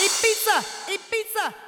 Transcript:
Eat pizza, Eat pizza.